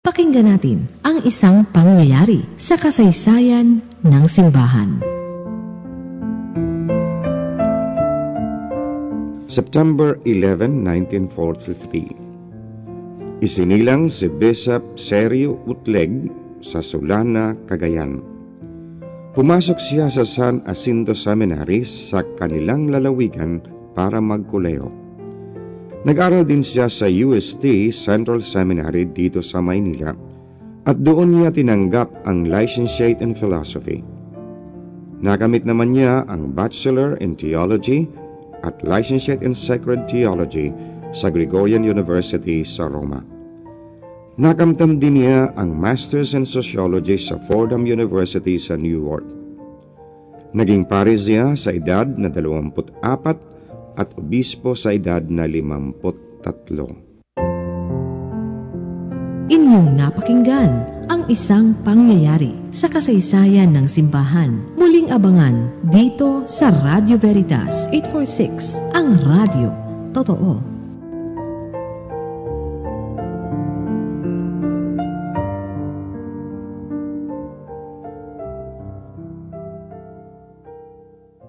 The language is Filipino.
Pakinggan natin ang isang pangyayari sa kasaysayan ng simbahan. September 11, 1943 Isinilang si Bishop Sergio Utleg sa Solana, Cagayan. Pumasok siya sa San Jacinto Seminary sa kanilang lalawigan para magkuleo. Nag-aral din siya sa UST Central Seminary dito sa Maynila at doon niya tinanggap ang Licentiate in Philosophy. Nakamit naman niya ang Bachelor in Theology at Licentiate in Sacred Theology sa Gregorian University sa Roma. Nakamtam din niya ang Masters in Sociology sa Fordham University sa New York. Naging pares niya sa edad na 24 at obispo sa edad na 53. Inyong napakinggan ang isang pangyayari sa kasaysayan ng simbahan. Muling abangan dito sa Radio Veritas 846, ang radio. Totoo.